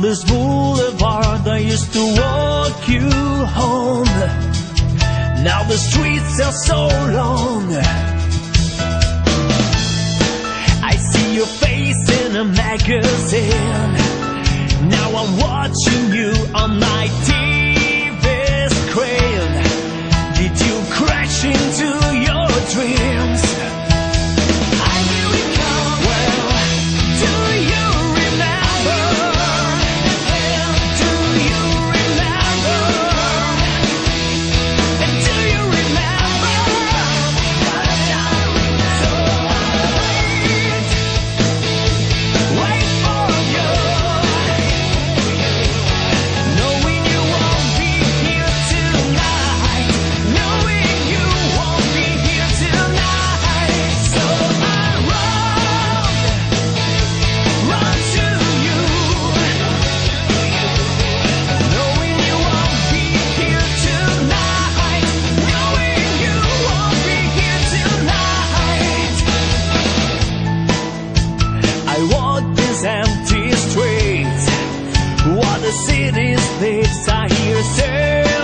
this boulevard I used to walk you home. Now the streets are so long. I see your face in a magazine. Now I'm watching you on my TV screen. these empty streets. What the city's needs I hear say.